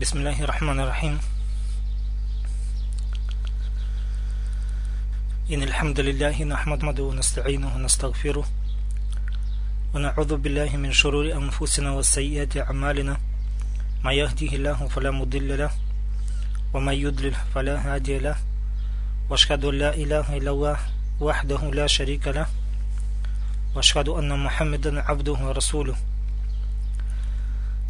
بسم الله الرحمن الرحيم إن الحمد لله نحمده ونستعينه ونستغفره ونعوذ بالله من شرور أنفسنا وسيئات أعمالنا ما يهديه الله فلا مضل له ومن يضلل فلا هادي له واشهد أن لا إله إلا الله وحده لا شريك له واشهد أن محمدا عبده ورسوله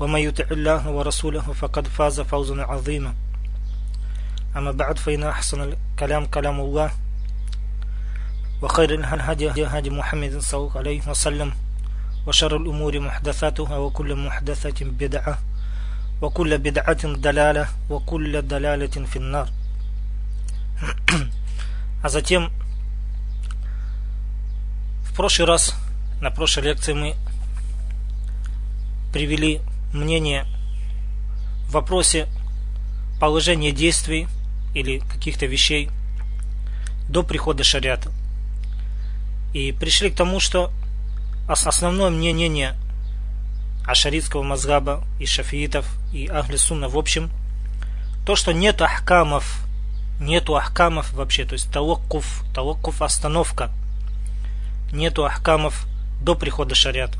ومن يطع الله ورسوله فقد فاز فوزا عظيما أما بعد فإن أحسن الكلام كلام الله وخير الهدي هدي محمد صلى الله عليه وسلم وشر الأمور محدثاتها وكل محدثة بدعة وكل بدعة دلالة وكل دلالة في النار а затем в прошлый раз на прошлой лекции мы привели мнение в вопросе положения действий или каких-то вещей до прихода шариата. И пришли к тому, что основное мнение ашаритского мазгаба и шафиитов и ахли в общем, то, что нет ахкамов, нету ахкамов вообще, то есть талоккуф, талоккуф остановка, нету ахкамов до прихода шариата.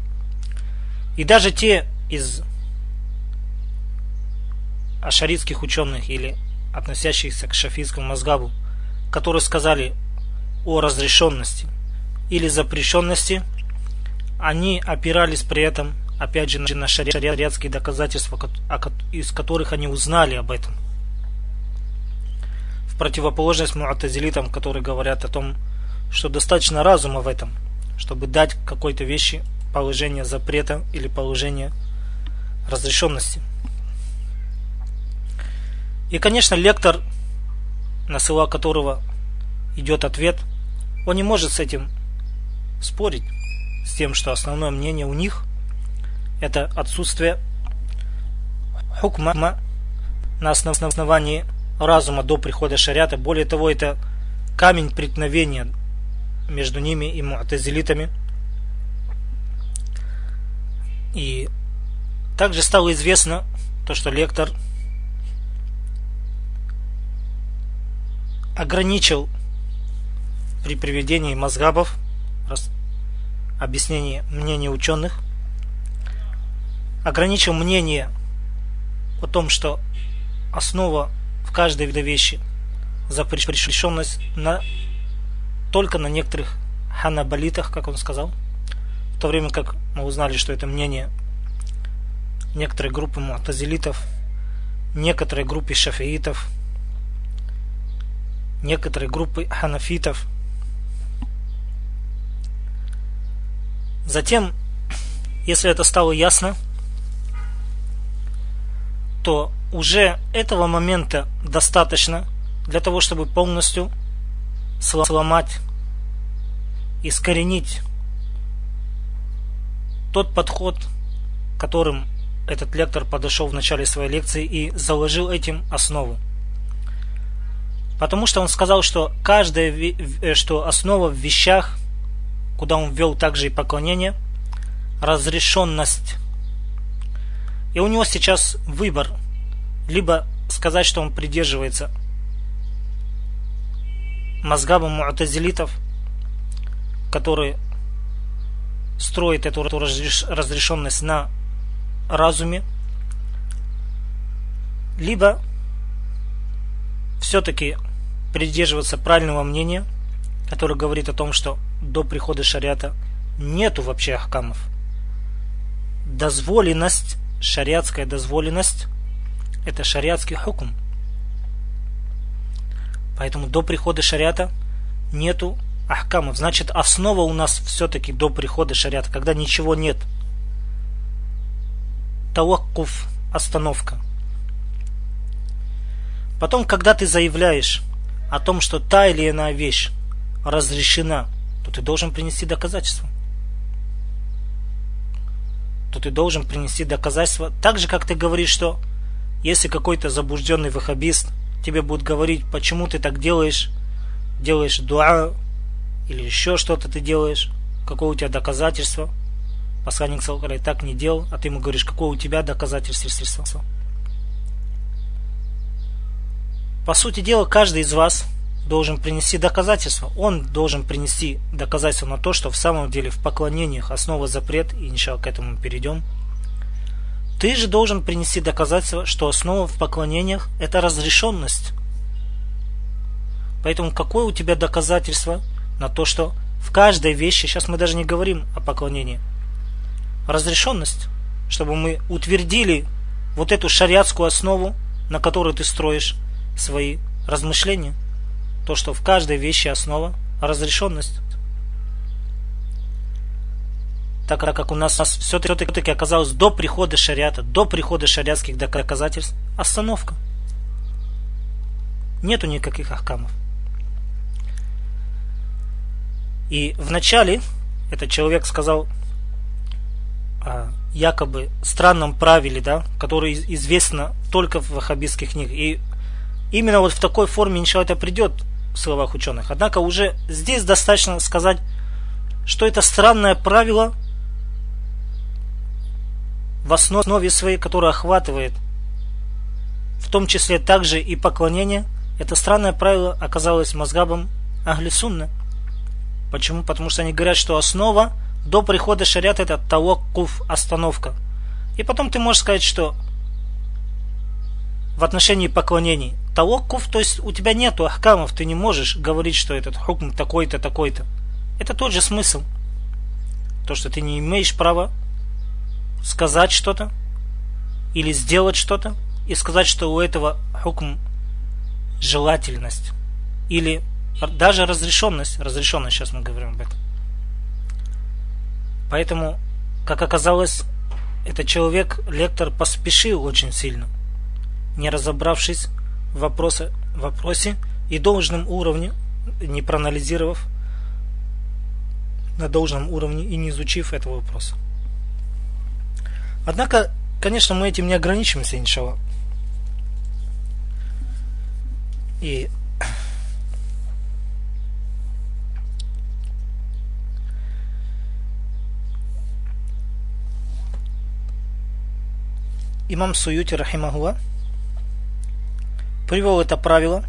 И даже те из ашаритских ученых или относящихся к шафийскому мазгабу, которые сказали о разрешенности или запрещенности, они опирались при этом, опять же, на шариатские доказательства, из которых они узнали об этом. В противоположность муатазилитам, которые говорят о том, что достаточно разума в этом, чтобы дать какой-то вещи положение запрета или положение разрешенности. И, конечно, лектор, на слова которого идет ответ, он не может с этим спорить, с тем, что основное мнение у них это отсутствие хукма на основании разума до прихода шариата. Более того, это камень преткновения между ними и муатазилитами. И также стало известно то, что лектор ограничил при приведении мазгабов объяснение мнения ученых ограничил мнение о том, что основа в каждой вещи запрещенность на, только на некоторых ханабалитах, как он сказал, в то время как мы узнали, что это мнение некоторой группы муатазилитов, некоторой группы шафиитов, некоторой группы ханафитов. Затем, если это стало ясно, то уже этого момента достаточно для того, чтобы полностью сломать, искоренить тот подход, которым этот лектор подошел в начале своей лекции и заложил этим основу. Потому что он сказал, что каждая, э, что основа в вещах, куда он ввел также и поклонение, разрешенность. И у него сейчас выбор. Либо сказать, что он придерживается мозгаба муатазилитов, которые строят эту разрешенность на разуме, либо все-таки придерживаться правильного мнения, которое говорит о том, что до прихода шариата нету вообще ахкамов. Дозволенность, шариатская дозволенность, это шариатский хукм. Поэтому до прихода шариата нету ахкамов. Значит, основа у нас все-таки до прихода шариата, когда ничего нет – таваккуф, остановка. Потом, когда ты заявляешь о том, что та или иная вещь разрешена, то ты должен принести доказательства. То ты должен принести доказательства. Так же, как ты говоришь, что если какой-то заблужденный ваххабист тебе будет говорить, почему ты так делаешь, делаешь дуа или еще что-то ты делаешь, какое у тебя доказательство. Посланник Салкара так не делал, а ты ему говоришь, какое у тебя доказательство. По сути дела, каждый из вас должен принести доказательства. Он должен принести доказательства на то, что в самом деле в поклонениях основа запрет, и иншалла к этому перейдем. Ты же должен принести доказательства, что основа в поклонениях – это разрешенность. Поэтому какое у тебя доказательство на то, что в каждой вещи, сейчас мы даже не говорим о поклонении, разрешенность, чтобы мы утвердили вот эту шариатскую основу, на которую ты строишь свои размышления, то, что в каждой вещи основа разрешенность. Так как у нас все-таки оказалось до прихода шариата, до прихода шариатских доказательств, остановка. Нету никаких ахкамов. И вначале этот человек сказал о якобы странном правиле, да, которое известно только в ваххабистских книгах. И именно вот в такой форме, иншалла, это придет в словах ученых. Однако уже здесь достаточно сказать, что это странное правило в основе своей, которое охватывает в том числе также и поклонение, это странное правило оказалось мозгабом Ахли Сунна. Почему? Потому что они говорят, что основа до прихода шариата это таваккуф, остановка. И потом ты можешь сказать, что в отношении поклонений таваккуф, то есть у тебя нету ахкамов, ты не можешь говорить, что этот хукм такой-то, такой-то. Это тот же смысл. То, что ты не имеешь права сказать что-то или сделать что-то и сказать, что у этого хукм желательность или даже разрешенность, разрешенность, сейчас мы говорим об этом. Поэтому, как оказалось, этот человек, лектор, поспешил очень сильно, не разобравшись в вопросе, в вопросе и должным уровне, не проанализировав на должном уровне и не изучив этого вопроса. Однако, конечно, мы этим не ограничимся, иншалла. И имам Суюти Рахимахуа привел это правило,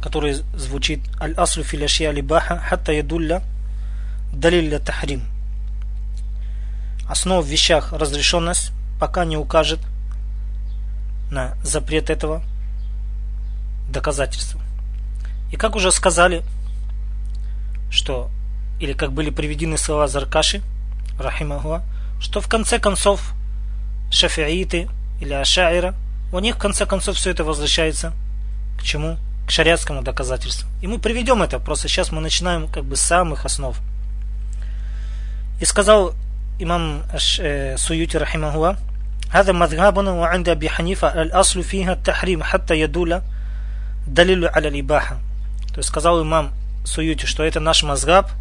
которое звучит «Аль-аслу филяшия либаха хатта ядулля далилля тахрим». Основа в вещах разрешенность, пока не укажет на запрет этого доказательства. И как уже сказали, что, или как были приведены слова Заркаши – рахимахуа, что в конце концов шафииты или ашаира, у них в конце концов все это возвращается к чему? К шариатскому доказательству. И мы приведем это, просто сейчас мы начинаем как бы с самых основ. И сказал имам э, Суюти рахимахуа, هذا مذهبنا وعند أبي حنيفة الأصل فيها التحريم حتى يدل دليل على الإباحة. То есть сказал имам Суюти, что это наш мазгаб,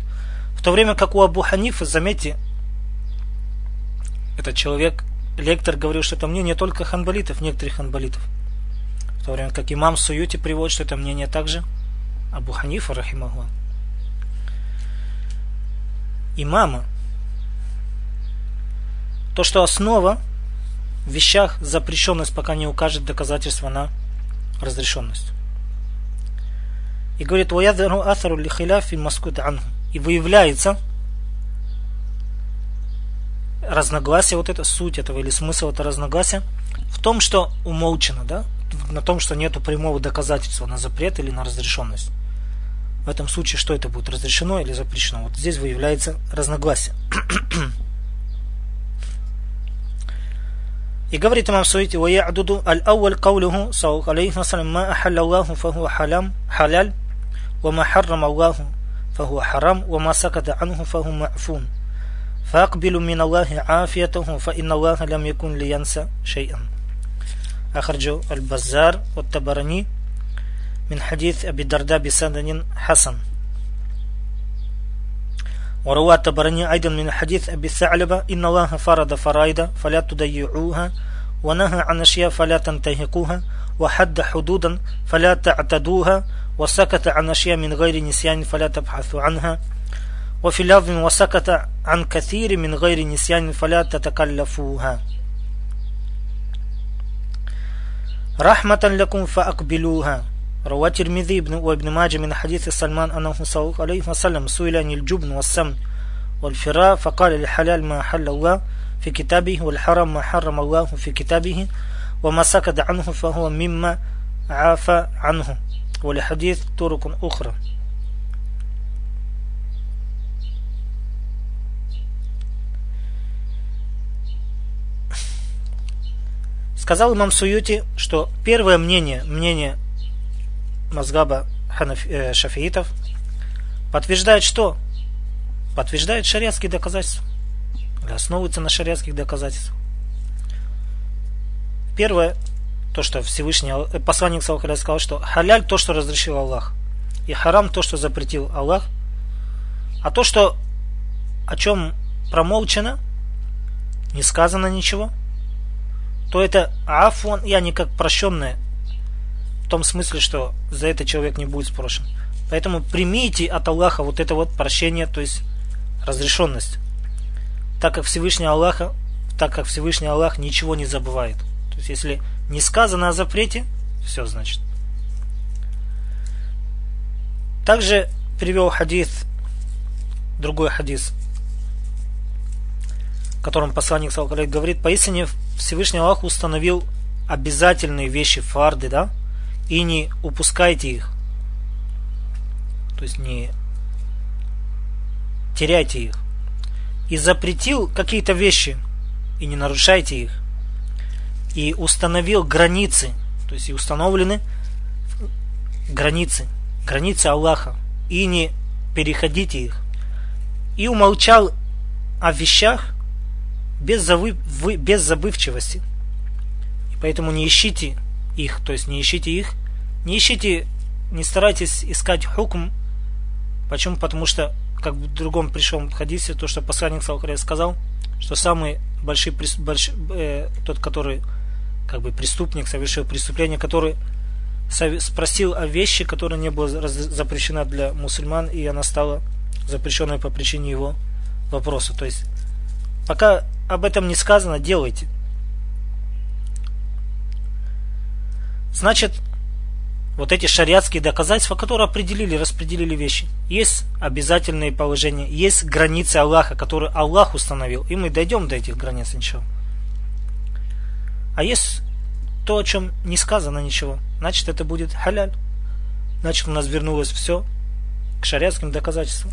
в то время как у Абу Ханифа, заметьте, этот человек, лектор, говорил, что это мнение только ханбалитов, некоторых ханбалитов. В то время как имам Суюти приводит, что это мнение также Абу Ханифа, рахимаху. Имама. То, что основа в вещах запрещенность, пока не укажет доказательства на разрешенность. И говорит, и выявляется разногласие, вот это суть этого или смысл этого разногласия в том, что умолчено, да, на том, что нету прямого доказательства на запрет или на разрешенность. В этом случае что это будет, разрешено или запрещено? Вот здесь выявляется разногласие. И говорит имам Суити, «Вая'дуду аль-ауаль каулюху, саллаху алейхи вассалям, ма ахалля Аллаху, фахуа халям, халяль, ва ма харрам Аллаху, фахуа харам, ва ма саката анху, фаху ма'фун». فأقبل من الله عافيته فإن الله لم يكن لينسى شيئا. أخرجه البزار والتبراني من حديث أبي الدرداء بسند حسن. وروى التبراني أيضا من حديث أبي الثعلبة إن الله فرض فرائد فلا تضيعوها ونهى عن أشياء فلا تنتهكوها وحد حدودا فلا تعتدوها وسكت عن أشياء من غير نسيان فلا تبحثوا عنها. وفي لفظ وسكت عن كثير من غير نسيان فلا تتكلفوها. رحمة لكم فأقبلوها. روى الترمذي وابن ماجه من حديث سلمان أنه صلى الله عليه وسلم سئل عن الجبن والسمن والفراء فقال الحلال ما حل الله في كتابه والحرام ما حرم الله في كتابه وما سكت عنه فهو مما عافى عنه. ولحديث طرق أخرى. Сказал имам Суюти, что первое мнение, мнение Мазгаба ханаф, э, шафиитов, подтверждает что? Подтверждает шариатские доказательства. Или основывается на шариатских доказательствах. Первое, то, что Всевышний э, посланник Салхаля сказал, что халяль то, что разрешил Аллах, и харам то, что запретил Аллах, а то, что о чем промолчено, не сказано ничего – то это афон, я не как прощенное, в том смысле, что за это человек не будет спрошен. Поэтому примите от Аллаха вот это вот прощение, то есть разрешенность. Так как Всевышний Аллаха, так как Всевышний Аллах ничего не забывает. То есть если не сказано о запрете, все значит. Также привел хадис, другой хадис котором посланник Салкалей говорит, поистине Всевышний Аллах установил обязательные вещи фарды, да, и не упускайте их. То есть не теряйте их. И запретил какие-то вещи, и не нарушайте их. И установил границы, то есть и установлены границы, границы Аллаха, и не переходите их. И умолчал о вещах, без, завы, вы, без забывчивости. И поэтому не ищите их, то есть не ищите их, не ищите, не старайтесь искать хукм. Почему? Потому что, как в другом пришел хадисе, то, что посланник сказал, что самый большой, больш, э, тот, который как бы преступник, совершил преступление, который спросил о вещи, которая не была запрещена для мусульман, и она стала запрещенной по причине его вопроса. То есть, пока об этом не сказано, делайте. Значит, вот эти шариатские доказательства, которые определили, распределили вещи. Есть обязательные положения, есть границы Аллаха, которые Аллах установил, и мы дойдем до этих границ, ничего. А есть то, о чем не сказано ничего, значит это будет халяль. Значит у нас вернулось все к шариатским доказательствам.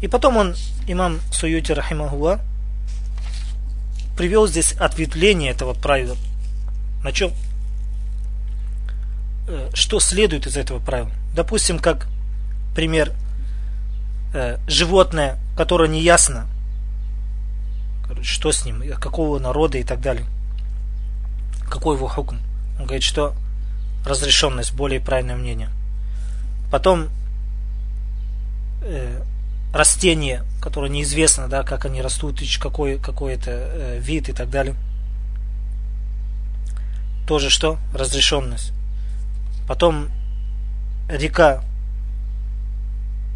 И потом он, имам Суюти Рахимахуа, привел здесь ответвление этого правила. На чем? Э, что следует из этого правила? Допустим, как пример, э, животное, которое не ясно, что с ним, какого народа и так далее. Какой его хукм? Он говорит, что разрешенность, более правильное мнение. Потом э, растения, которое неизвестно, да, как они растут, какой, какой это э, вид и так далее. Тоже что? Разрешенность. Потом река,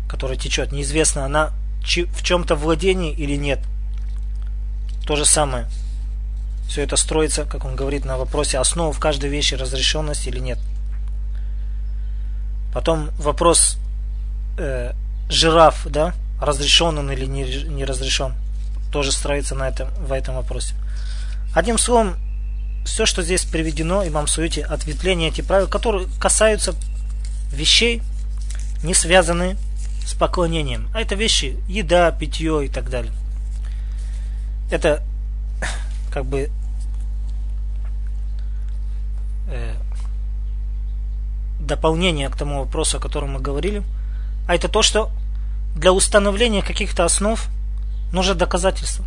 которая течет, неизвестно, она в чем-то владении или нет. То же самое. Все это строится, как он говорит на вопросе, основа в каждой вещи разрешенность или нет. Потом вопрос э, жираф, да, разрешен он или не, не разрешен, тоже строится на этом, в этом вопросе. Одним словом, все, что здесь приведено, имам Суюти, ответвление эти правил, которые касаются вещей, не связанные с поклонением. А это вещи, еда, питье и так далее. Это как бы э, дополнение к тому вопросу, о котором мы говорили. А это то, что для установления каких-то основ нужно доказательство.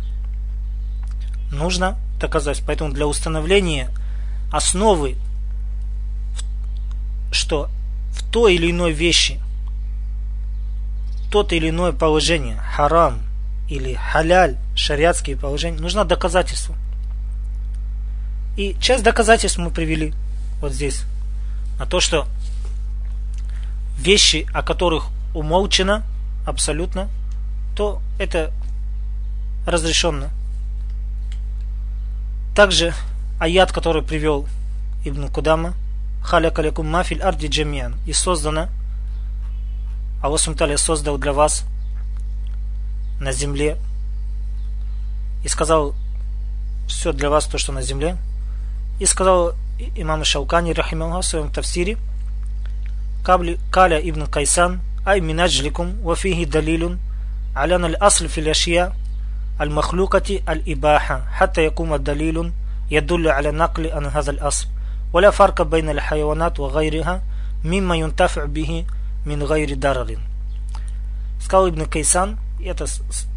Нужно доказать. Поэтому для установления основы, что в той или иной вещи тот или иное положение, харам или халяль, шариатские положения, нужно доказательство. И часть доказательств мы привели вот здесь. На то, что вещи, о которых умолчено абсолютно, то это разрешенно. Также аят, который привел Ибн Кудама, халяка лекум мафиль арди джамиан, и создано, Аллах Сумталя создал для вас на земле и сказал все для вас то, что на земле. И сказал имам Шаукани, рахималлах, в своем тавсире, Каля ибн Кайсан, ай минаджликум, вафихи далилун, алян аль-асль фил ашья, المخلوقة الإباحة حتى يقوم دليل يدل على نقل عن هذا الأصل ولا فرق بين الحيوانات وغيرها مما ينتفع به من غير дарарин. Сказал Ибн Кайсан, это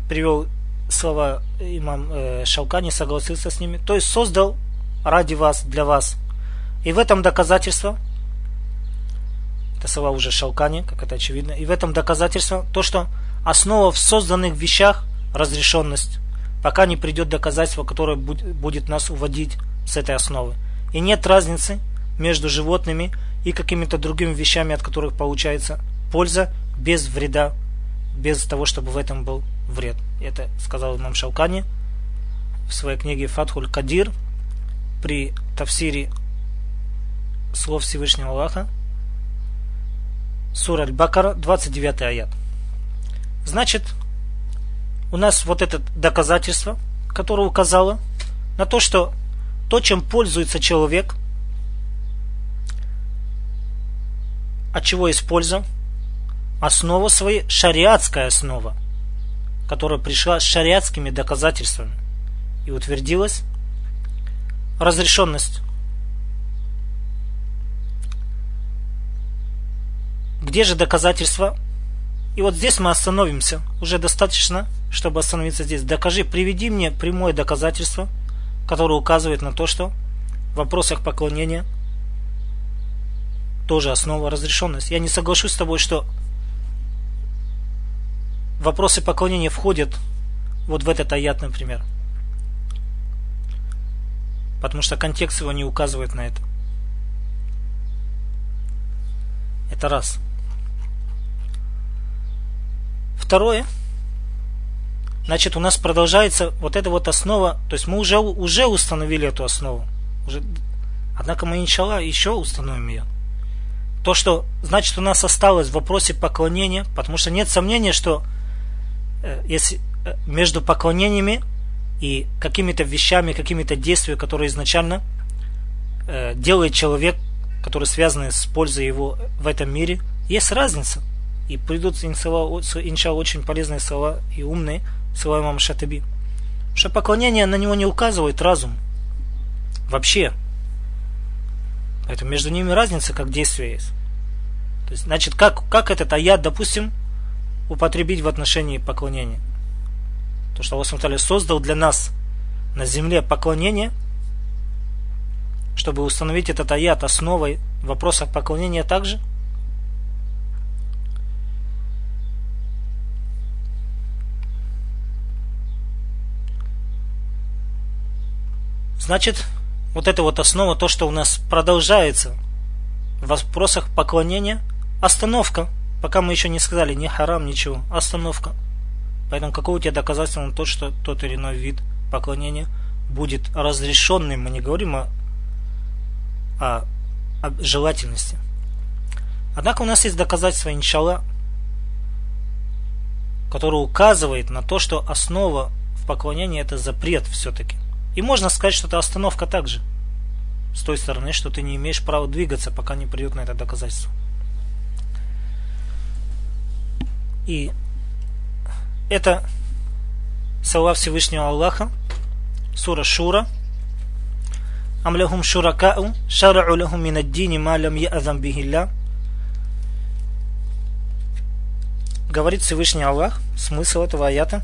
привел слова имам э, Шалкани, согласился с ними, то есть создал ради вас, для вас. И в этом доказательство, это слова уже Шалкани, как это очевидно, и в этом доказательство то, что основа в созданных вещах разрешенность, пока не придет доказательство, которое будет нас уводить с этой основы. И нет разницы между животными и какими-то другими вещами, от которых получается польза без вреда, без того, чтобы в этом был вред. Это сказал имам Шалкани в своей книге Фатхуль Кадир при тавсире слов Всевышнего Аллаха Сура Аль-Бакара, 29 аят. Значит, у нас вот это доказательство, которое указало на то, что то, чем пользуется человек, от чего есть основа своей, шариатская основа, которая пришла с шариатскими доказательствами и утвердилась разрешенность. Где же доказательства? И вот здесь мы остановимся. Уже достаточно, чтобы остановиться здесь. Докажи, приведи мне прямое доказательство, которое указывает на то, что в вопросах поклонения тоже основа разрешенность. Я не соглашусь с тобой, что вопросы поклонения входят вот в этот аят, например. Потому что контекст его не указывает на это. Это раз. Второе. Значит, у нас продолжается вот эта вот основа. То есть мы уже, уже установили эту основу. Уже, однако мы, иншалла, еще установим ее. То, что значит у нас осталось в вопросе поклонения, потому что нет сомнения, что э, если э, между поклонениями и какими-то вещами, какими-то действиями, которые изначально э, делает человек, которые связаны с пользой его в этом мире, есть разница. И придут, иншалла, очень полезные слова и умные слова имама Шатаби. Что поклонение на него не указывает разум. Вообще. Поэтому между ними разница, как действие есть. То есть, значит, как, как этот аят, допустим, употребить в отношении поклонения? То, что Аллах создал для нас на земле поклонение, чтобы установить этот аят основой в вопросах поклонения также. Значит, вот это вот основа, то, что у нас продолжается в вопросах поклонения, остановка. Пока мы еще не сказали ни харам, ничего. Остановка. Поэтому какое у тебя доказательство на то, что тот или иной вид поклонения будет разрешенным? Мы не говорим о, о, о желательности. Однако у нас есть доказательство, иншалла, которое указывает на то, что основа в поклонении это запрет все-таки. И можно сказать, что это остановка также. С той стороны, что ты не имеешь права двигаться, пока не придет на это доказательство. И это слова Всевышнего Аллаха, сура Шура. Ам шуракау, шарa'у лахум мин аддини ма бихилля. Говорит Всевышний Аллах, смысл этого аята.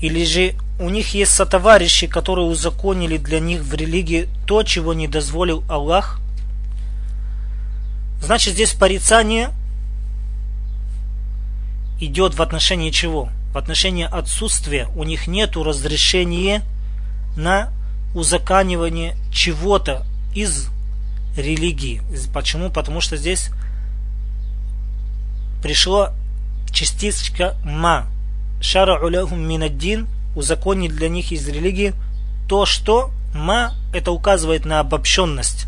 Или же у них есть сотоварищи, которые узаконили для них в религии то, чего не дозволил Аллах, значит здесь порицание идет в отношении чего? В отношении отсутствия. У них нет разрешения на узаканивание чего-то из религии. Почему? Потому что здесь пришло частичка ма. Шара уляхум минаддин узаконить для них из религии то, что ма это указывает на обобщенность.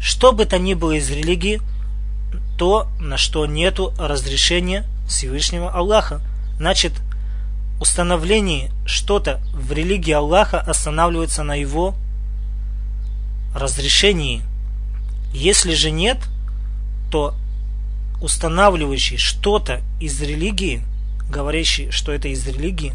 Что бы то ни было из религии, то, на что нету разрешения Всевышнего Аллаха. Значит, установление что-то в религии Аллаха останавливается на его разрешении. Если же нет, то устанавливающий что-то из религии, говорящий, что это из религии,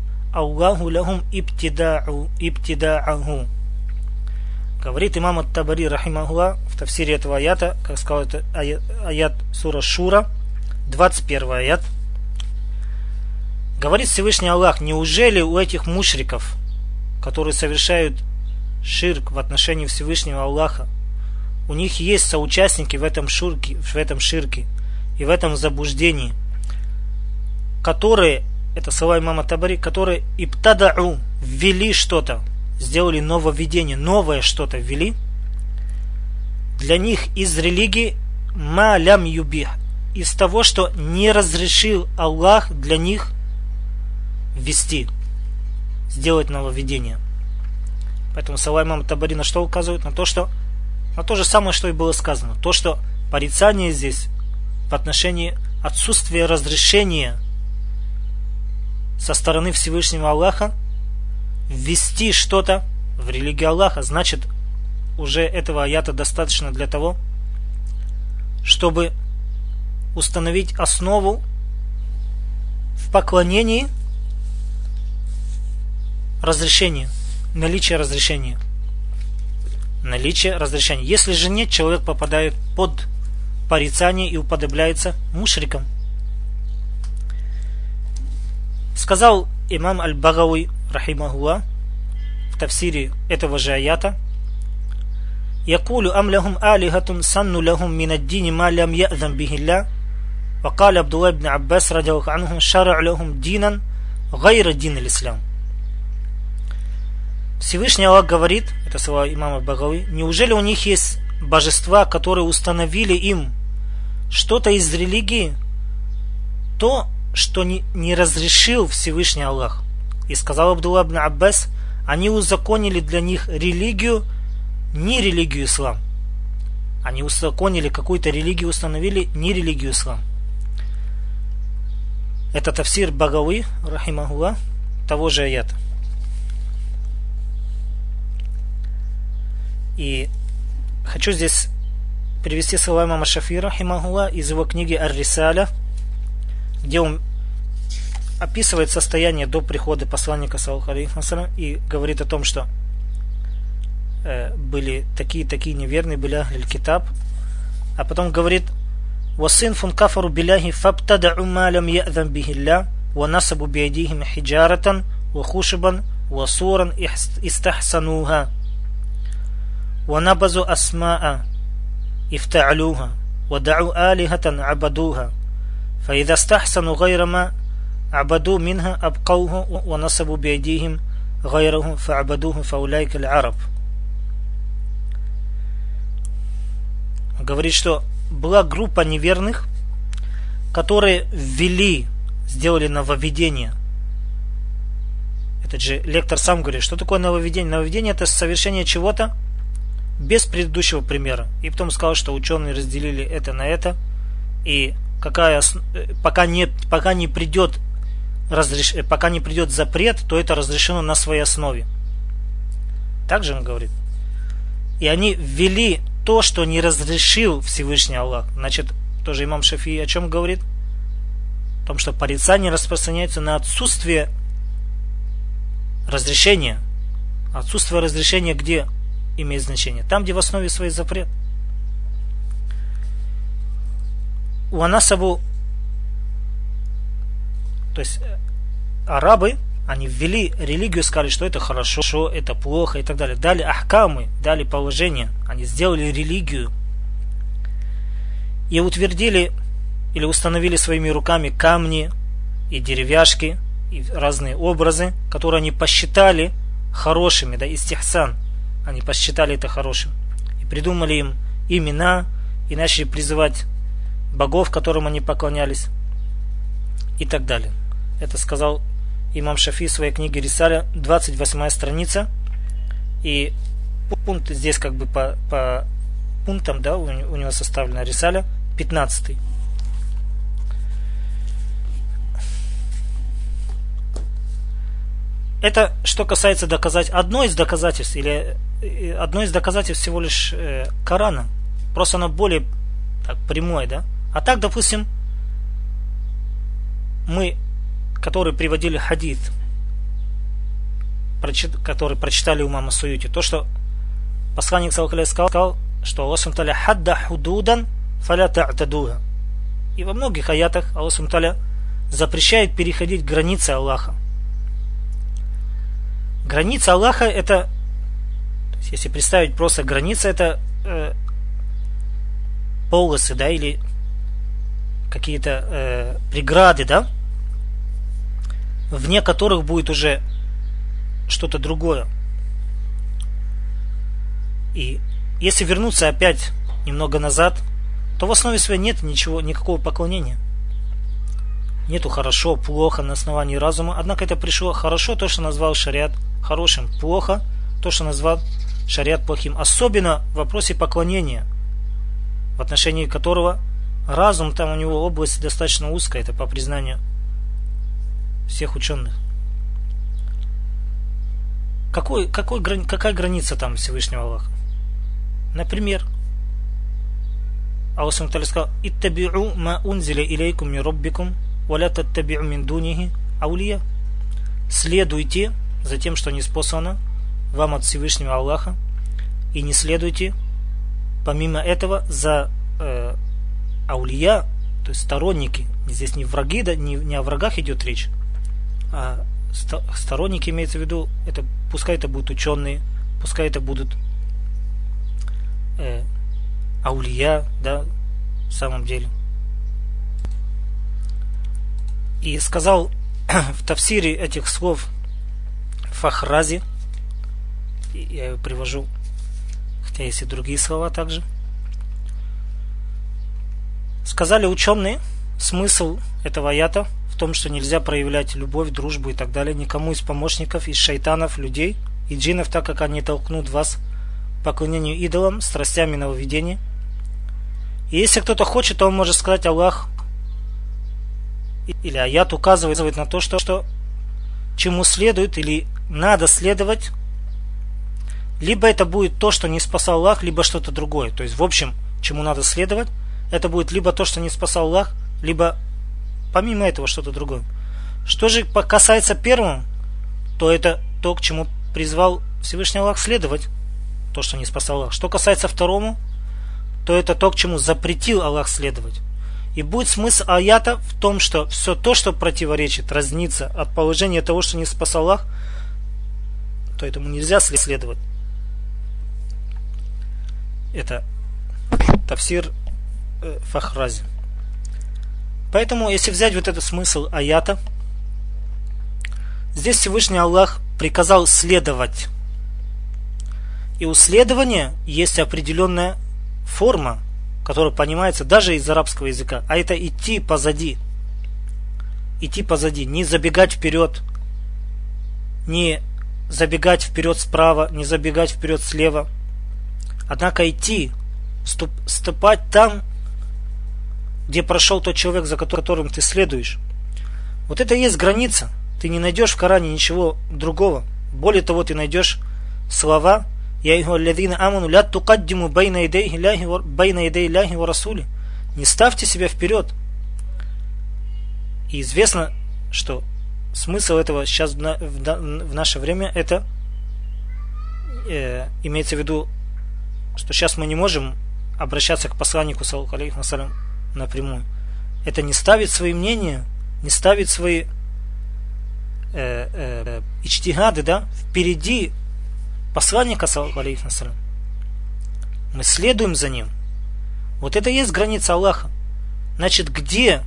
Аллаху лахум ибтидау, ибтидааху. Говорит имам Ат-Табари, рахимахула, в тафсире этого аята, как сказал это аят, аят сура Шура, 21 аят. Говорит Всевышний Аллах, неужели у этих мушриков, которые совершают ширк в отношении Всевышнего Аллаха, у них есть соучастники в этом ширке, в этом ширке и в этом заблуждении, которые это слова имама Табари, которые ибтадау, ввели что-то, сделали нововведение, новое что-то ввели, для них из религии ма лям юбих, из того, что не разрешил Аллах для них ввести, сделать нововведение. Поэтому Салай Мам Табари на что указывает? На то, что на то же самое, что и было сказано. То, что порицание здесь в отношении отсутствия разрешения со стороны Всевышнего Аллаха ввести что-то в религию Аллаха, значит, уже этого аята достаточно для того, чтобы установить основу в поклонении – разрешение, наличие разрешения. Наличие разрешения. Если же нет, человек попадает под порицание и уподобляется мушрикам. Сказал имам Аль-Багауи, рахимахуа, в тафсире этого же аята, يقول أم لهم آلهة سن لهم من الدين ما لم يأذن به الله وقال عبد الله بن عباس رضي الله عنه شرع لهم دينا غير دين الإسلام Всевышний Аллах говорит, это слова имама Багави, неужели у них есть божества, которые установили им что-то из религии, то, что не, не разрешил Всевышний Аллах. И сказал Абдулла ибн Аббас, они узаконили для них религию, не религию ислам. Они узаконили какую-то религию, установили не религию ислам. Это тафсир Багави, рахимахуа, того же аята. И хочу здесь привести слова имама Шафира, химагула, из его книги Ар-Рисаля, где он описывает состояние до прихода посланника Салхалифа и говорит о том, что э, были такие-такие неверные, были Ахлиль Китаб, а потом говорит وصنف كفروا بالله فابتدعوا ما لم يأذن به الله ونصبوا بأيديهم حجارة وخشبا وصورا استحسنوها ونبذوا أسماء افتعلوها ودعوا آلهة عبدوها فإذا استحسنوا غير ما عبدوا منها أبقوه ونصبوا بأيديهم غيره فعبدوه فأولئك العرب говорит, что была группа неверных, которые ввели, сделали нововведение. Этот же лектор сам говорит, что такое нововведение? Нововведение это совершение чего-то, без предыдущего примера. И потом сказал, что ученые разделили это на это. И какая, э, пока, нет, пока, не придет разреш, э, пока не придет запрет, то это разрешено на своей основе. Также он говорит. И они ввели то, что не разрешил Всевышний Аллах. Значит, тоже имам Шафи о чем говорит? О том, что порицание распространяется на отсутствие разрешения. Отсутствие разрешения где имеет значение? Там, где в основе своей запрет. У Анасабу, то есть э, арабы, они ввели религию, сказали, что это хорошо, что это плохо и так далее. Дали ахкамы, дали положение. Они сделали религию. И утвердили или установили своими руками камни и деревяшки, и разные образы, которые они посчитали хорошими, да, истихсан. Они посчитали это хорошим. И придумали им имена, и начали призывать богов, которым они поклонялись, и так далее. Это сказал имам Шафи в своей книге Рисаля, 28 страница. И пункт здесь как бы по, по пунктам, да, у, у него составлена Рисаля, 15. Это что касается доказать одно из доказательств или э, одно из доказательств всего лишь э, Корана. Просто оно более так, прямое, да? А так, допустим, мы которые приводили хадид, который прочитали у мамы Суюти, то, что посланник Салкаля сказал, что Аллах Сумталя хадда худудан фаля та'тадуха. И во многих аятах Аллах Сумталя запрещает переходить границы Аллаха. Граница Аллаха это, есть, если представить просто граница, это э, полосы, да, или какие-то э, преграды, да, вне которых будет уже что-то другое. И если вернуться опять немного назад, то в основе своей нет ничего, никакого поклонения. Нету хорошо, плохо на основании разума. Однако это пришло хорошо, то, что назвал шариат хорошим, плохо, то, что назвал шариат плохим. Особенно в вопросе поклонения, в отношении которого разум, там у него область достаточно узкая, это по признанию всех ученых. Какой, какой, какая граница там Всевышнего Аллаха? Например, Аллах Субтитры сказал, «Иттаби'у ма унзиля илейкум ми роббикум, валя таттаби'у мин дунихи аулия». Следуйте за тем, что не спослано вам от Всевышнего Аллаха, и не следуйте помимо этого за э, аулия, то есть сторонники. Здесь не враги, да, не, не о врагах идет речь, а сторонники имеется в виду, это пускай это будут ученые, пускай это будут э, аулия, да, в самом деле. И сказал в тафсире этих слов Фахрази, я привожу, хотя есть и другие слова также. Сказали ученые, смысл этого аята – том, что нельзя проявлять любовь, дружбу и так далее никому из помощников, из шайтанов, людей и джинов, так как они толкнут вас поклонению идолам, страстями нововведения. И если кто-то хочет, то он может сказать Аллах или аят указывает на то, что, что чему следует или надо следовать, либо это будет то, что не спасал Аллах, либо что-то другое. То есть, в общем, чему надо следовать, это будет либо то, что не спасал Аллах, либо помимо этого что-то другое. Что же касается первого, то это то, к чему призвал Всевышний Аллах следовать, то, что не спасал Аллах. Что касается второму, то это то, к чему запретил Аллах следовать. И будет смысл аята в том, что все то, что противоречит, разнится от положения того, что не спасал Аллах, то этому нельзя следовать. Это Тавсир э, Фахрази. Поэтому, если взять вот этот смысл аята, здесь Всевышний Аллах приказал следовать. И у следования есть определенная форма, которая понимается даже из арабского языка, а это идти позади. Идти позади, не забегать вперед, не забегать вперед справа, не забегать вперед слева. Однако идти, ступать там, где прошел тот человек, за которым ты следуешь. Вот это и есть граница. Ты не найдешь в Коране ничего другого. Более того, ты найдешь слова «Я его аллазина аману ля тукаддиму байна идей ляхи ва расули». Не ставьте себя вперед. И известно, что смысл этого сейчас в, наше время это э, имеется в виду, что сейчас мы не можем обращаться к посланнику салам напрямую. Это не ставит свои мнения, не ставит свои э, э, ичтигады, да, впереди посланника салам. Мы следуем за ним. Вот это и есть граница Аллаха. Значит, где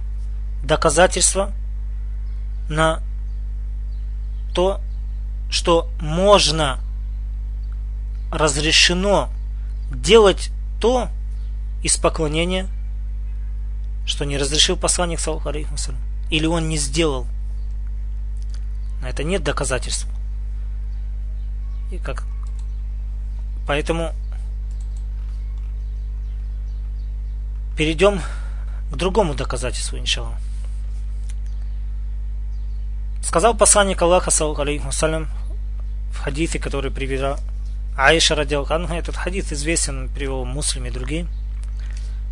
доказательства на то, что можно разрешено делать то из поклонения, что не разрешил посланник или он не сделал. На это нет доказательств. И как поэтому перейдем к другому доказательству, иншаллах. Сказал посланник Аллаха, саллаху в хадисе, который привела Аиша радиал анха, этот хадис известен, привел муслим и другие.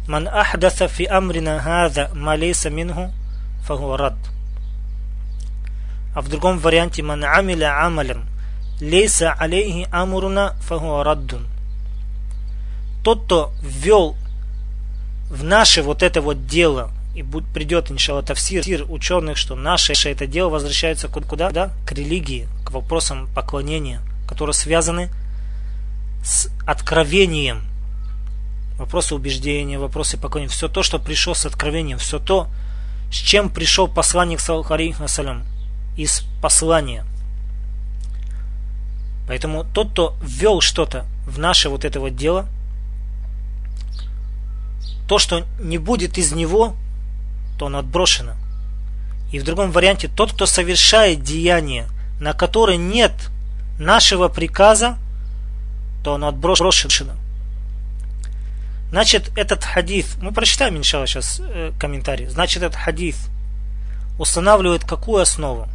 Ман ахдаса фи амрина хаза малейса минху фаху рад. А в другом варианте ман амиля амалям лейса алейхи амуруна фаху раддун. Тот, кто ввел в наше вот это вот дело, и придет, иншалла, тавсир ученых, что наше это дело возвращается куда? Да? К религии, к вопросам поклонения, которые связаны с откровением. Вопросы убеждения, вопросы поклонения. Все то, что пришло с откровением. Все то, с чем пришел посланник салям из послания. Поэтому тот, кто ввел что-то в наше вот это вот дело, то, что не будет из него, то оно отброшено. И в другом варианте, тот, кто совершает деяние, на которое нет нашего приказа, то оно отброшено. Значит, этот хадис, мы прочитаем, иншалла, сейчас э, комментарий. Значит, этот хадис устанавливает какую основу?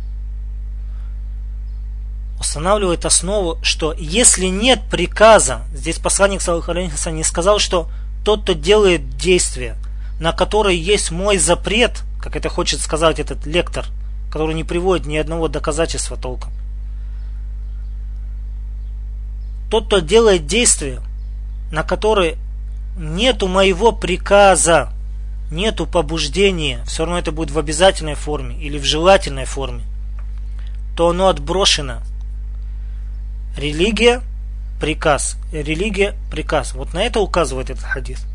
Устанавливает основу, что если нет приказа, здесь посланник Салахалихаса не сказал, что тот, кто делает действие, на которое есть мой запрет, как это хочет сказать этот лектор, который не приводит ни одного доказательства толком. Тот, кто делает действия, на которые нету моего приказа, нету побуждения, все равно это будет в обязательной форме или в желательной форме, то оно отброшено. Религия – приказ. Религия – приказ. Вот на это указывает этот хадис.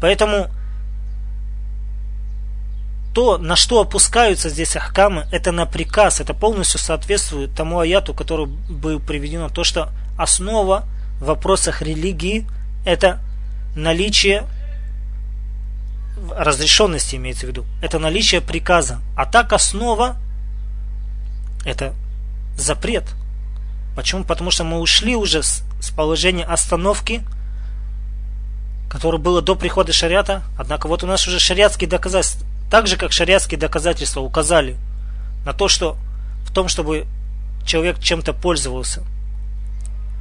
Поэтому то, на что опускаются здесь ахкамы, это на приказ, это полностью соответствует тому аяту, который был приведено, то, что основа в вопросах религии это наличие разрешенности имеется в виду, это наличие приказа. А так основа это запрет. Почему? Потому что мы ушли уже с, с положения остановки, которое было до прихода шариата. Однако вот у нас уже шариатские доказательства, так же как шариатские доказательства указали на то, что в том, чтобы человек чем-то пользовался –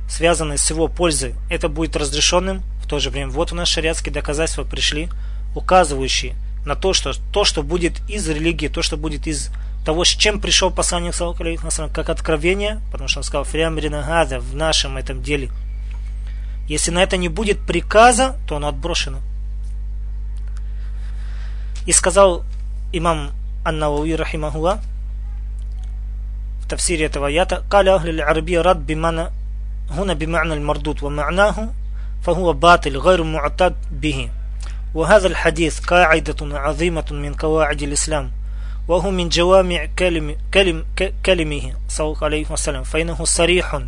связанные с его пользой, это будет разрешенным. В то же время вот у нас шариатские доказательства пришли, указывающие на то, что то, что будет из религии, то, что будет из того, с чем пришел посланник Саллаху как откровение, потому что он сказал фриамринагада в нашем этом деле. Если на это не будет приказа, то оно отброшено. И сказал имам Аннауи Рахимахула в тафсире этого аята «Каля ахли арби рад бимана гуна бимана мардут ва ма'наху فهو باطل غير معتد به. وهذا الحديث قاعدة عظيمة من قواعد الإسلام وهو من جوامع كلم كلم كلمه صلى الله عليه وسلم فإنه صريح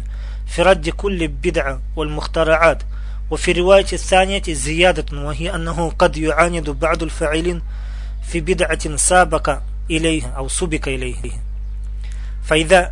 في رد كل بدعة والمخترعات. وفي رواية الثانية زيادة وهي أنه قد يعاند بعض الفاعلين في بدعة سابق إليه أو سبق إليه. فإذا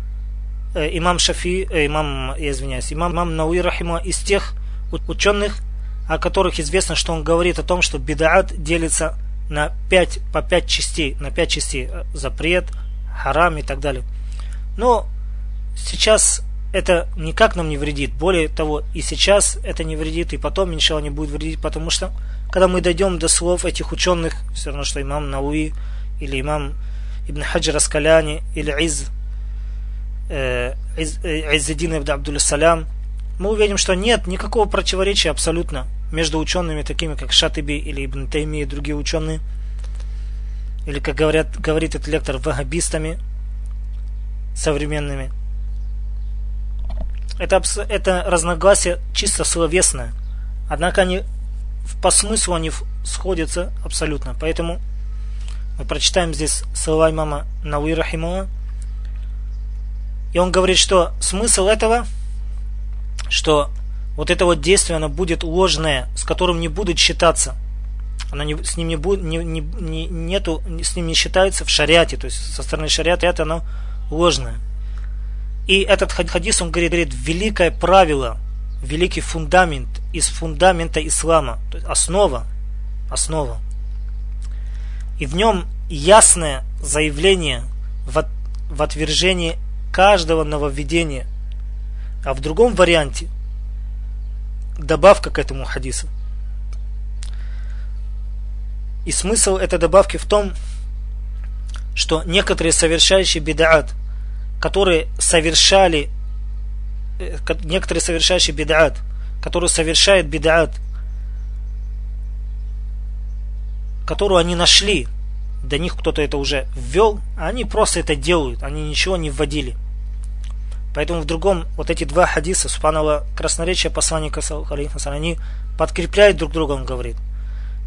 э, имам Шафи, э, имам, я извиняюсь, имам, имам Науи Рахима из тех ученых, о которых известно, что он говорит о том, что бедаат делится на пять, по пять частей, на пять частей, э, запрет, харам и так далее. Но сейчас это никак нам не вредит. Более того, и сейчас это не вредит, и потом, иншалла, не будет вредить, потому что, когда мы дойдем до слов этих ученых, все равно, что имам Науи, или имам Ибн Хаджар Аскаляни, или Из, э, э, Иззадин Ибн Абдуль Салям, мы увидим, что нет никакого противоречия абсолютно между учеными, такими как Шатиби или Ибн Тайми и другие ученые, или, как говорят, говорит этот лектор, вахабистами современными – это, это разногласие чисто словесное. Однако они по смыслу они сходятся абсолютно. Поэтому мы прочитаем здесь слова имама Науи Рахимова. И он говорит, что смысл этого, что вот это вот действие, оно будет ложное, с которым не будут считаться. Оно не, с ним не будет, не, не, не, нету, с ним не считается в шариате, то есть со стороны шариата это оно ложное. И этот хадис, он говорит, говорит, великое правило, великий фундамент из фундамента ислама, то есть основа, основа. И в нем ясное заявление в, в отвержении каждого нововведения. А в другом варианте добавка к этому хадису. И смысл этой добавки в том, что некоторые совершающие бедаат, которые совершали, э, некоторые совершающие бедаат, которые совершают бедаат, которую они нашли, до них кто-то это уже ввел, а они просто это делают, они ничего не вводили. Поэтому в другом, вот эти два хадиса, субханаллах, красноречие посланника, они подкрепляют друг друга, он говорит –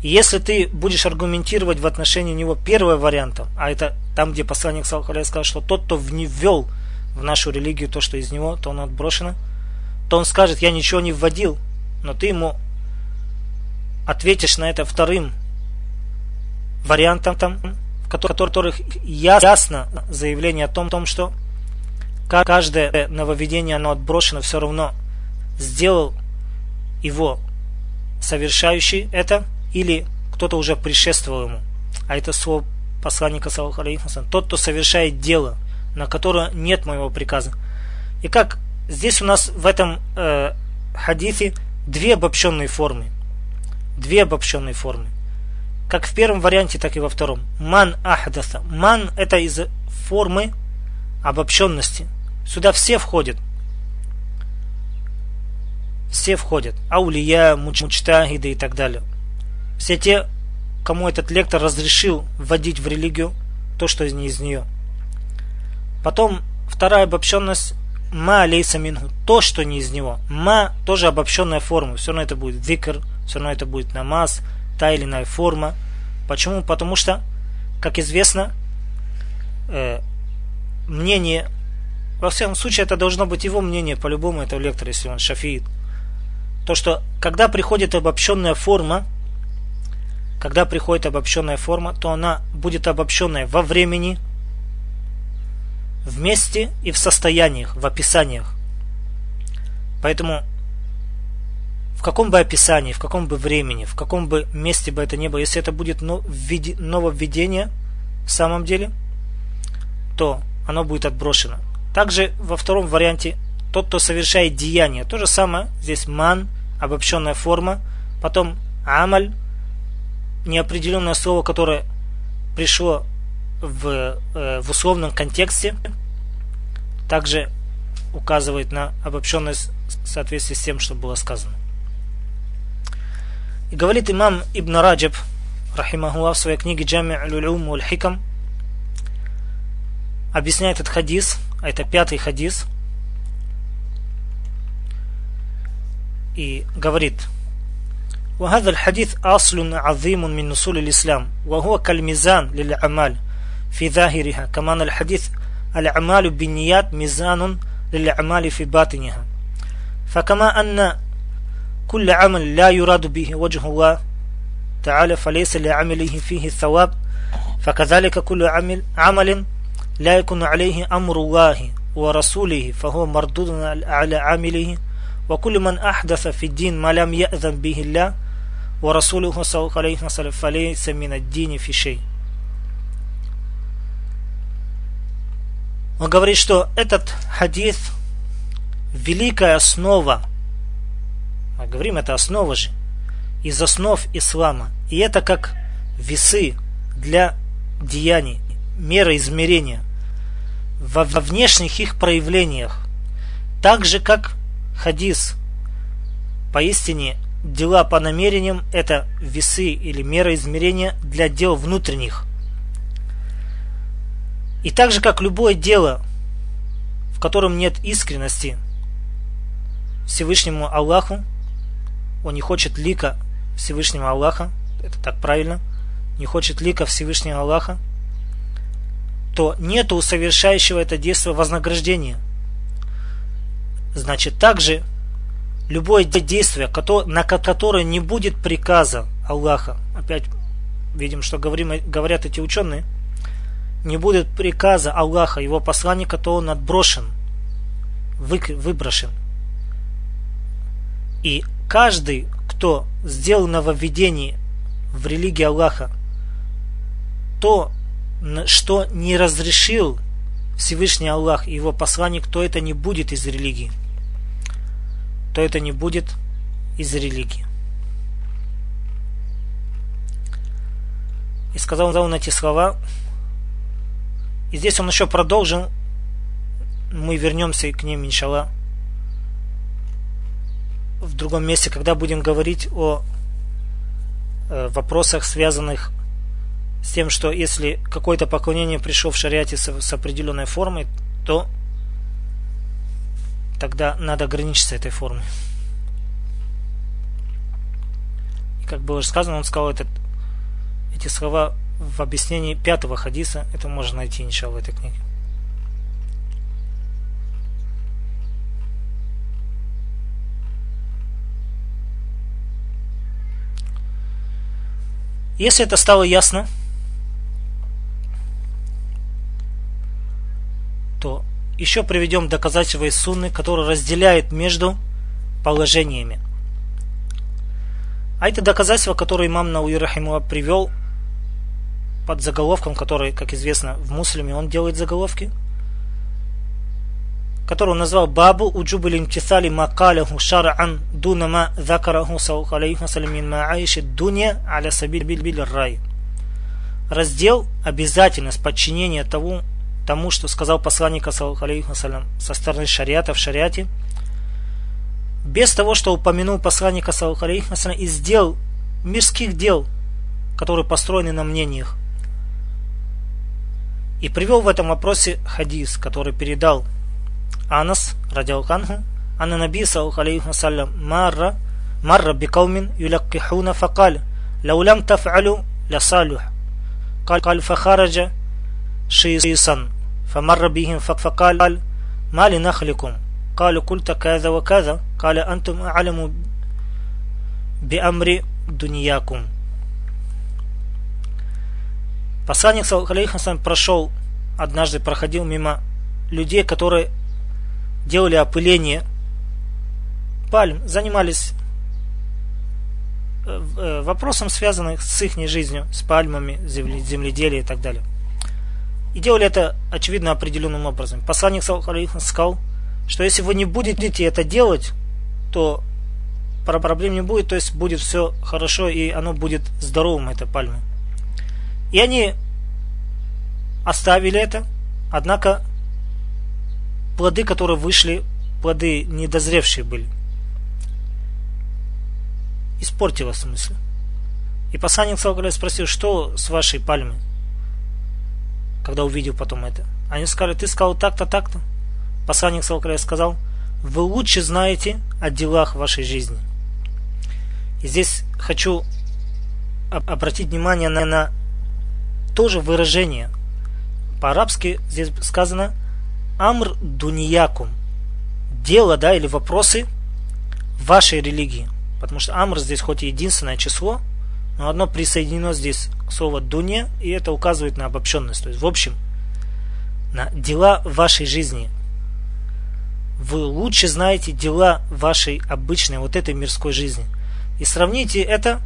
и если ты будешь аргументировать в отношении него первым вариантом, а это там, где посланник Салхаля сказал, что тот, кто ввел в нашу религию то, что из него, то он отброшено, то он скажет, я ничего не вводил, но ты ему ответишь на это вторым вариантом, там, в которых ясно заявление о том, том что каждое нововведение, оно отброшено, все равно сделал его совершающий это или кто-то уже предшествовал ему. А это слово посланника Салахалейхаса. Тот, кто совершает дело, на которое нет моего приказа. И как здесь у нас в этом э, хадифе две обобщенные формы. Две обобщенные формы. Как в первом варианте, так и во втором. Ман ахдаса. Ман это из формы обобщенности. Сюда все входят. Все входят. Аулия, мучтахиды и так далее все те, кому этот лектор разрешил вводить в религию то, что не из нее. Потом вторая обобщенность ма алейса минху, то, что не из него. Ма тоже обобщенная форма, все равно это будет викр, все равно это будет намаз, та или иная форма. Почему? Потому что, как известно, э, мнение, во всяком случае, это должно быть его мнение, по-любому это лектор, если он шафиит. То, что когда приходит обобщенная форма, когда приходит обобщенная форма, то она будет обобщенная во времени, в месте и в состояниях, в описаниях. Поэтому каком бы описании, в каком бы времени, в каком бы месте бы это ни было, если это будет нововведение в самом деле, то оно будет отброшено. Также во втором варианте тот, кто совершает деяние, то же самое, здесь ман, обобщенная форма, потом амаль, неопределенное слово, которое пришло в, э, в условном контексте, также указывает на обобщенность в соответствии с тем, что было сказано. И говорит имам Ибн Раджаб, рахимахулlah, в своей книге Джами Алюлюм Уль Хикам, объясняет этот хадис, а это пятый хадис, и говорит – وهذا الحديث أصل عظيم من نصول الإسلام وهو كالميزان للأعمال في ظاهرها كما أن الحديث الأعمال بالنيات ميزان للأعمال في باطنها فكما أن كل عمل لا يراد به وجه الله تعالى فليس لعمله فيه الثواب فكذلك كل عمل عمل لا يكون عليه أمر الله ورسوله فهو مردود على عامله وكل من أحدث في الدين ما لم يأذن به الله ورسوله صلى الله عليه وسلم فليس من الدين في شيء Он говорит, что этот хадис великая основа. Мы говорим, это основа же. Из основ ислама. И это как весы для деяний, мера измерения во, внешних их проявлениях. Так же, как хадис. Поистине, дела по намерениям – это весы или мера измерения для дел внутренних. И так же, как любое дело, в котором нет искренности Всевышнему Аллаху, он не хочет лика Всевышнего Аллаха, это так правильно, не хочет лика Всевышнего Аллаха, то нет у совершающего это действие вознаграждения. Значит, также любое действие, на которое не будет приказа Аллаха, опять видим, что говорим, говорят эти ученые, не будет приказа Аллаха, его посланника, то он отброшен, выброшен. И каждый, кто сделал нововведение в религии Аллаха, то, что не разрешил Всевышний Аллах и его посланник, то это не будет из религии. То это не будет из религии. И сказал он эти слова, и здесь он еще продолжил. Мы вернемся к ним, иншалла, в другом месте, когда будем говорить о э, вопросах, связанных с тем, что если какое-то поклонение пришло в шариате с, с определенной формой, то тогда надо ограничиться этой формой. И как было сказано, он сказал этот, эти слова в объяснении пятого хадиса. Это можно найти, иншалла, в этой книге. Если это стало ясно, то еще приведем доказательства из сунны, которые разделяет между положениями. А это доказательства, которые имам Науи Рахимуа привел под заголовком, который, как известно, в муслиме он делает заголовки, который назвал Бабу уджубу лимтисали макаляху шар'ан дуна ма закараху саллаху алейхи вассалям ма'айши дуня аля сабиль биль рай. Раздел обязательность подчинения тому, тому, что сказал посланник саллаху алейхи со стороны шариата в шариате, без того, что упомянул посланника саллаху алейхи и сделал мирских дел, которые построены на мнениях. И привел в этом вопросе хадис, который передал Анас, радиалканху, أن النبي صلى الله عليه وسلم مر مر بقوم يلقحون فقال لو لم تفعلوا لصالح قال قال فخرج شيصا فمر بهم فقال ما لنخلكم قالوا قلت كذا وكذا قال أنتم أعلم بأمر دنياكم Посланник Салхалейхасан прошел, однажды проходил мимо людей, которые делали опыление пальм, занимались э, э, вопросом, связанным с их жизнью, с пальмами, земледелием и так далее. И делали это, очевидно, определенным образом. Посланник сказал, что если вы не будете это делать, то проблем не будет, то есть будет все хорошо и оно будет здоровым, эта пальма. И они оставили это, однако плоды, которые вышли, плоды недозревшие были. Испортило смысл. И посланник Салгаля спросил, что с вашей пальмой? Когда увидел потом это. Они сказали, ты сказал так-то, так-то. Посланник Салгаля сказал, вы лучше знаете о делах вашей жизни. И здесь хочу обратить внимание на, на тоже выражение. По-арабски здесь сказано «Амр дуньякум» – дело, да, или вопросы вашей религии. Потому что Амр здесь хоть и единственное число, но одно присоединено здесь к слову дуня, и это указывает на обобщенность. То есть, в общем, на дела вашей жизни. Вы лучше знаете дела вашей обычной, вот этой мирской жизни. И сравните это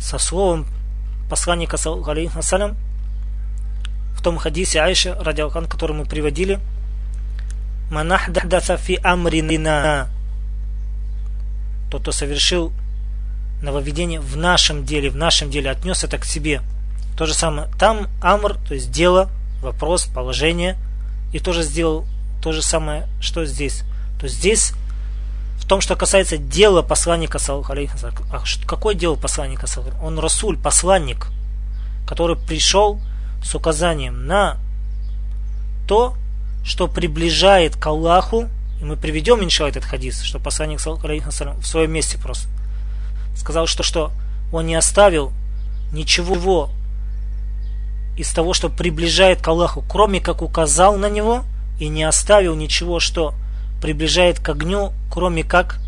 со словом посланника, салям, в том хадисе Айша, радиалхан, который мы приводили, «Манахдадаса фи амрина» Тот, кто совершил нововведение в нашем деле, в нашем деле, отнес это к себе. То же самое. Там амр, то есть дело, вопрос, положение, и тоже сделал то же самое, что здесь. То есть здесь в том, что касается дела посланника, а какое дело посланника? Он Расуль, посланник, который пришел с указанием на то, что приближает к Аллаху, и мы приведем, иншалла, этот хадис, что посланник в своем месте просто сказал, что, что он не оставил ничего из того, что приближает к Аллаху, кроме как указал на него, и не оставил ничего, что приближает к огню, кроме как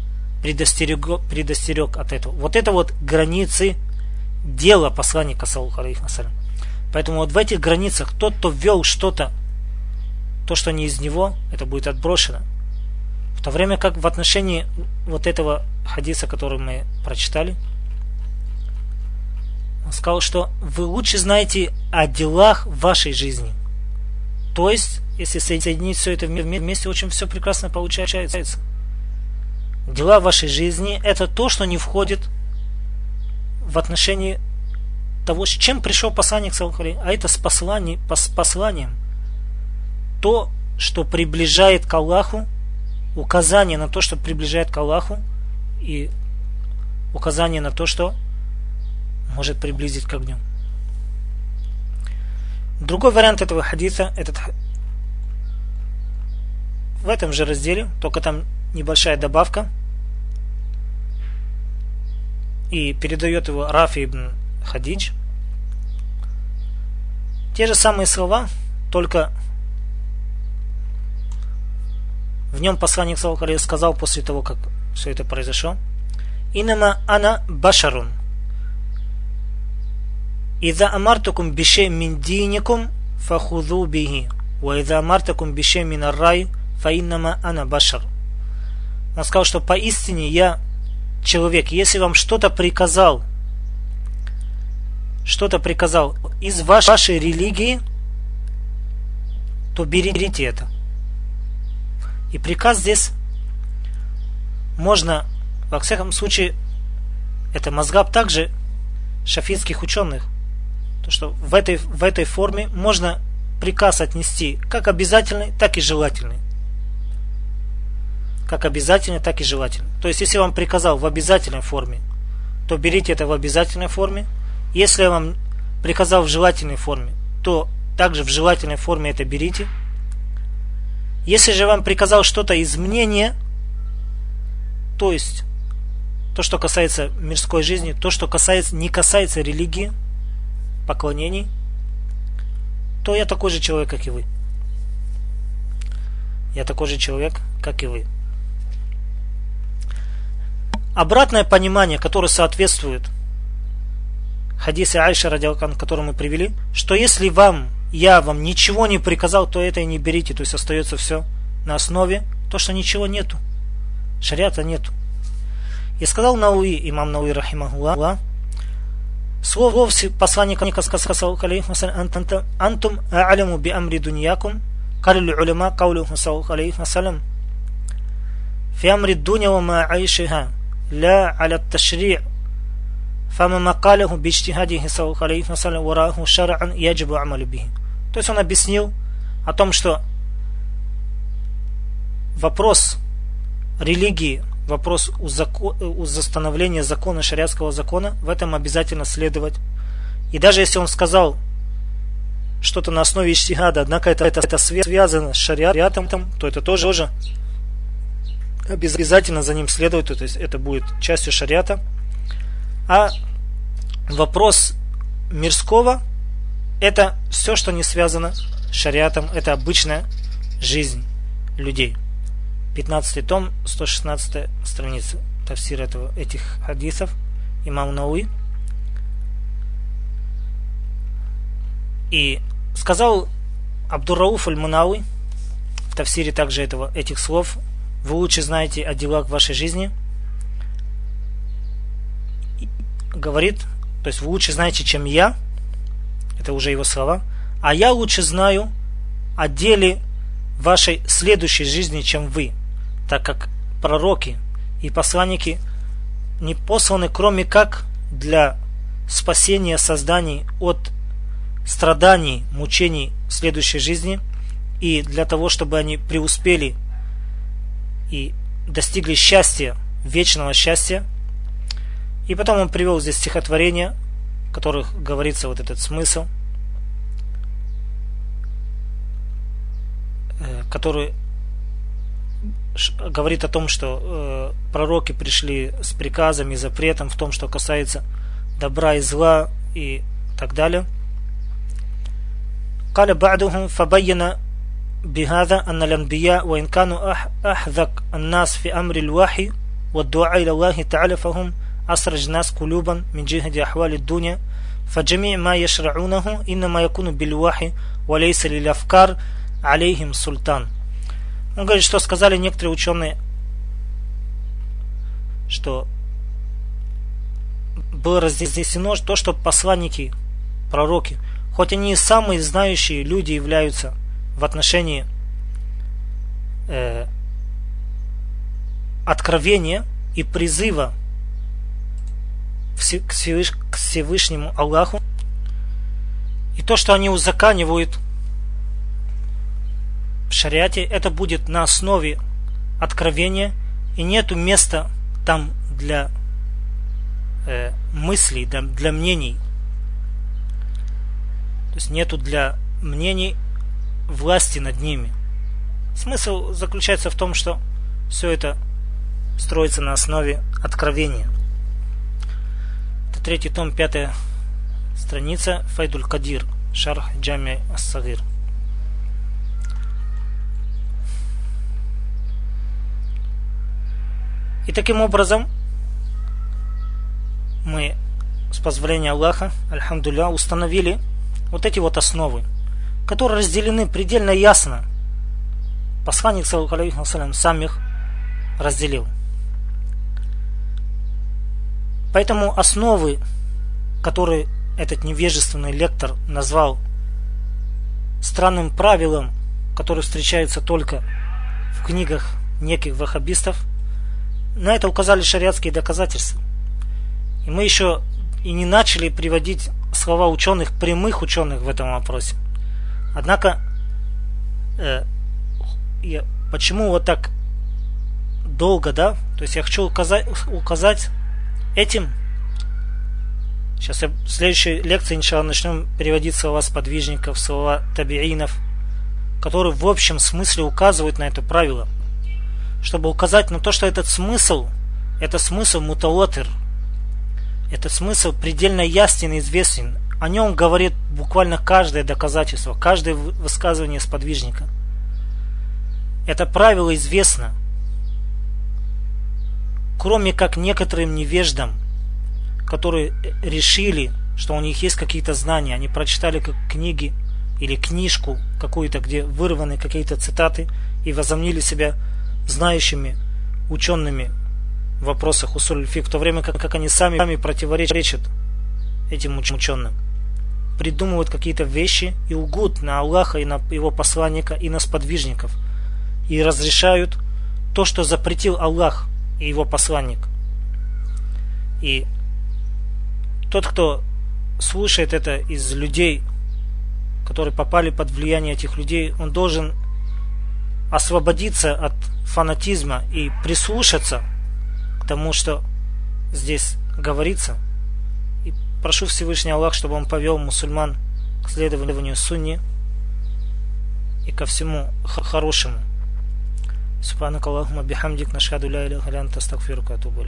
предостерег, предостерег от этого. Вот это вот границы дела посланника, саллаху алейхи Поэтому вот в этих границах тот, кто ввел что-то, то, что не из него, это будет отброшено. В то время как в отношении вот этого хадиса, который мы прочитали, он сказал, что вы лучше знаете о делах вашей жизни. То есть, если соединить все это вместе, очень все прекрасно получается. Дела вашей жизни – это то, что не входит в отношении того, с чем пришел посланник, а это с, посланием, с посланием. То, что приближает к Аллаху, указание на то, что приближает к Аллаху, и указание на то, что может приблизить к огню. Другой вариант этого хадиса, этот в этом же разделе, только там небольшая добавка, и передает его Рафи ибн хадидж. Те же самые слова, только в нем посланник Салкалия сказал после того, как все это произошло. Инама ана башарун. Иза амартукум бише мин диникум фахузу бихи. Ва иза амартукум бише мин рай фаиннама ана башар. Он сказал, что поистине я человек. Если вам что-то приказал что-то приказал из вашей религии, то берите это. И приказ здесь можно, во всяком случае, это мозгаб также шафитских ученых, то что в этой, в этой форме можно приказ отнести как обязательный, так и желательный. Как обязательный, так и желательный. То есть, если вам приказал в обязательной форме, то берите это в обязательной форме – если я вам приказал в желательной форме, то также в желательной форме это берите. Если же вам приказал что-то из мнения, то есть то, что касается мирской жизни, то, что касается, не касается религии, поклонений, то я такой же человек, как и вы. Я такой же человек, как и вы. Обратное понимание, которое соответствует хадисе Айша, радиалкан, который мы привели, что если вам, я вам ничего не приказал, то это и не берите, то есть остается все на основе, то, что ничего нету. Шариата нету. И сказал Науи, имам Науи, рахимахуллах, слово посланника сказал, антум а'аляму би амри дуньякум, قال العلماء قوله صلى الله عليه وسلم في أمر الدنيا وما عيشها لا على التشريع فما مقاله باجتهاده صلى الله عليه وسلم وراه شرعا يجب عمل به. То есть он объяснил о том, что вопрос религии, вопрос установления закона, шариатского закона, в этом обязательно следовать. И даже если он сказал что-то на основе иштихада, однако это, это, это связано с шариатом, то это тоже, тоже обязательно за ним следовать, то есть это будет частью шариата. а вопрос мирского это все, что не связано с шариатом, это обычная жизнь людей. 15 том, 116 страница тавсир этого, этих хадисов, имам Науи. И сказал Абдурауф аль-Мунауи в тавсире также этого, этих слов, вы лучше знаете о делах вашей жизни, говорит, то есть вы лучше знаете, чем я, это уже его слова, а я лучше знаю о деле вашей следующей жизни, чем вы, так как пророки и посланники не посланы кроме как для спасения созданий от страданий, мучений следующей жизни и для того, чтобы они преуспели и достигли счастья, вечного счастья. И потом он привел здесь стихотворение, в которых говорится вот этот смысл, э, который говорит о том, что э, пророки пришли с приказами и запретом в том, что касается добра и зла и так далее. قال بعضهم فبين بهذا أن الأنبياء وإن كانوا أحذق الناس في أمر الوحي والدعاء إلى الله تعالى فهم أسرج الناس قلوبا من جهة أحوال الدنيا فجميع ما يشرعونه إنما يكون بالوحي وليس للأفكار عليهم سلطان Он говорит, что сказали некоторые ученые, что было разнесено то, что посланники, пророки, хоть они и самые знающие люди являются в отношении э, откровения и призыва к Всевышнему Аллаху, и то, что они узаканивают в шариате это будет на основе откровения и нету места там для э, мыслей, для, для мнений. То есть нету для мнений власти над ними. Смысл заключается в том, что все это строится на основе откровения. Третий том, пятая страница, Файдуль Кадир, Шарх Джами Ас-Сагир. И таким образом мы с позволения Аллаха, альхамдулля, установили вот эти вот основы, которые разделены предельно ясно. Посланник, саллаху сам их разделил. Поэтому основы, которые этот невежественный лектор назвал странным правилом, которое встречается только в книгах неких ваххабистов – на это указали шариатские доказательства. И мы еще и не начали приводить слова ученых, прямых ученых в этом вопросе. Однако, э, я, почему вот так долго, да? То есть я хочу указать, указать этим. Сейчас я в следующей лекции, иншалла, начнем переводить слова сподвижников, слова табиинов, которые в общем смысле указывают на это правило – чтобы указать на то, что этот смысл, это смысл мутаватир, это смысл предельно ясен и известен. О нем говорит буквально каждое доказательство, каждое высказывание сподвижника. Это правило известно. Кроме как некоторым невеждам, которые решили, что у них есть какие-то знания, они прочитали как книги или книжку какую-то, где вырваны какие-то цитаты и возомнили себя знающими учеными в вопросах усуль фик, в то время как, как они сами, сами противоречат этим ученым. Придумывают какие-то вещи и лгут на Аллаха и на его посланника и на сподвижников. И разрешают то, что запретил Аллах и его посланник. И тот, кто слушает это из людей, которые попали под влияние этих людей, он должен освободиться от фанатизма и прислушаться к тому, что здесь говорится. И прошу Всевышний Аллах, чтобы он повел мусульман к следованию сунне и ко всему хорошему. Субханак Аллахума бихамдик нашхаду ля иляха ля антастагфирука атубу